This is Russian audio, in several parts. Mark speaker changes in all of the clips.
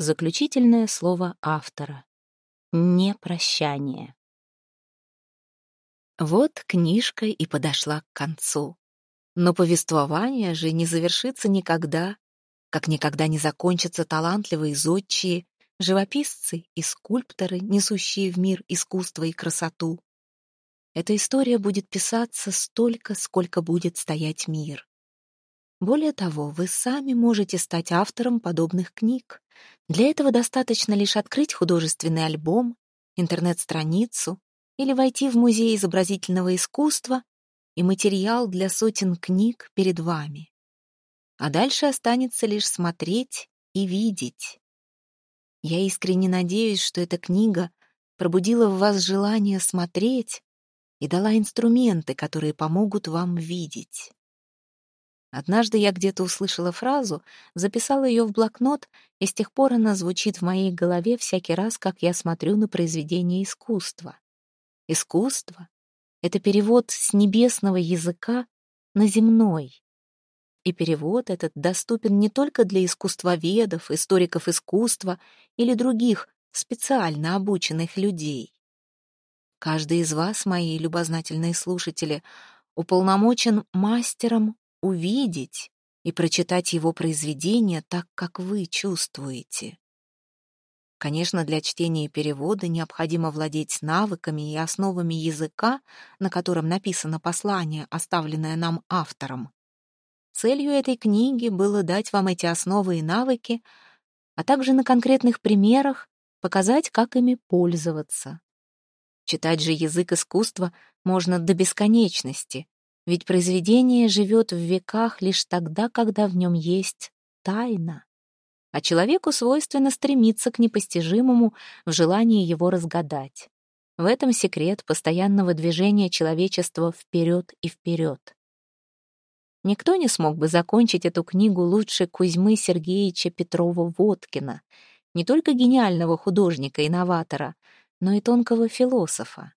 Speaker 1: Заключительное слово автора. Непрощание. Вот книжка и подошла к концу. Но повествование же не завершится никогда, как никогда не закончатся талантливые зодчие, живописцы и скульпторы, несущие в мир искусство и красоту. Эта история будет писаться столько, сколько будет стоять мир. Более того, вы сами можете стать автором подобных книг. Для этого достаточно лишь открыть художественный альбом, интернет-страницу или войти в музей изобразительного искусства, и материал для сотен книг перед вами. А дальше останется лишь смотреть и видеть. Я искренне надеюсь, что эта книга пробудила в вас желание смотреть и дала инструменты, которые помогут вам видеть. Однажды я где-то услышала фразу, записала ее в блокнот, и с тех пор она звучит в моей голове всякий раз, как я смотрю на произведение искусства. Искусство — это перевод с небесного языка на земной. И перевод этот доступен не только для искусствоведов, историков искусства или других специально обученных людей. Каждый из вас, мои любознательные слушатели, уполномочен мастером увидеть и прочитать его произведение так, как вы чувствуете. Конечно, для чтения и перевода необходимо владеть навыками и основами языка, на котором написано послание, оставленное нам автором. Целью этой книги было дать вам эти основы и навыки, а также на конкретных примерах показать, как ими пользоваться. Читать же язык искусства можно до бесконечности, ведь произведение живет в веках лишь тогда, когда в нем есть тайна. А человеку свойственно стремиться к непостижимому в желании его разгадать. В этом секрет постоянного движения человечества вперед и вперед. Никто не смог бы закончить эту книгу лучше Кузьмы Сергеевича Петрова-Водкина, не только гениального художника-инноватора, но и тонкого философа.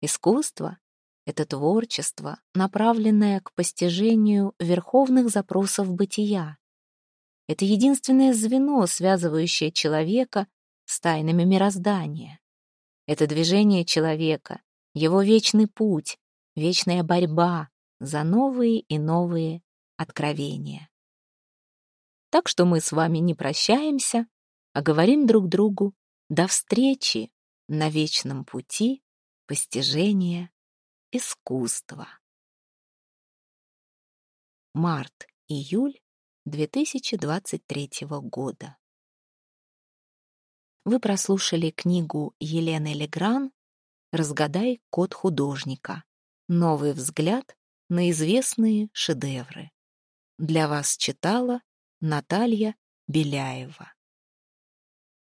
Speaker 1: Искусство это творчество, направленное к постижению верховных запросов бытия. Это единственное звено, связывающее человека с тайнами мироздания. Это движение человека, его вечный путь, вечная борьба за новые и новые откровения. Так что мы с вами не прощаемся, а говорим друг другу до встречи на вечном пути постижения искусства. Март-июль 2023 года. Вы прослушали книгу Елены Легран «Разгадай код художника. Новый взгляд на известные шедевры». Для вас читала Наталья Беляева.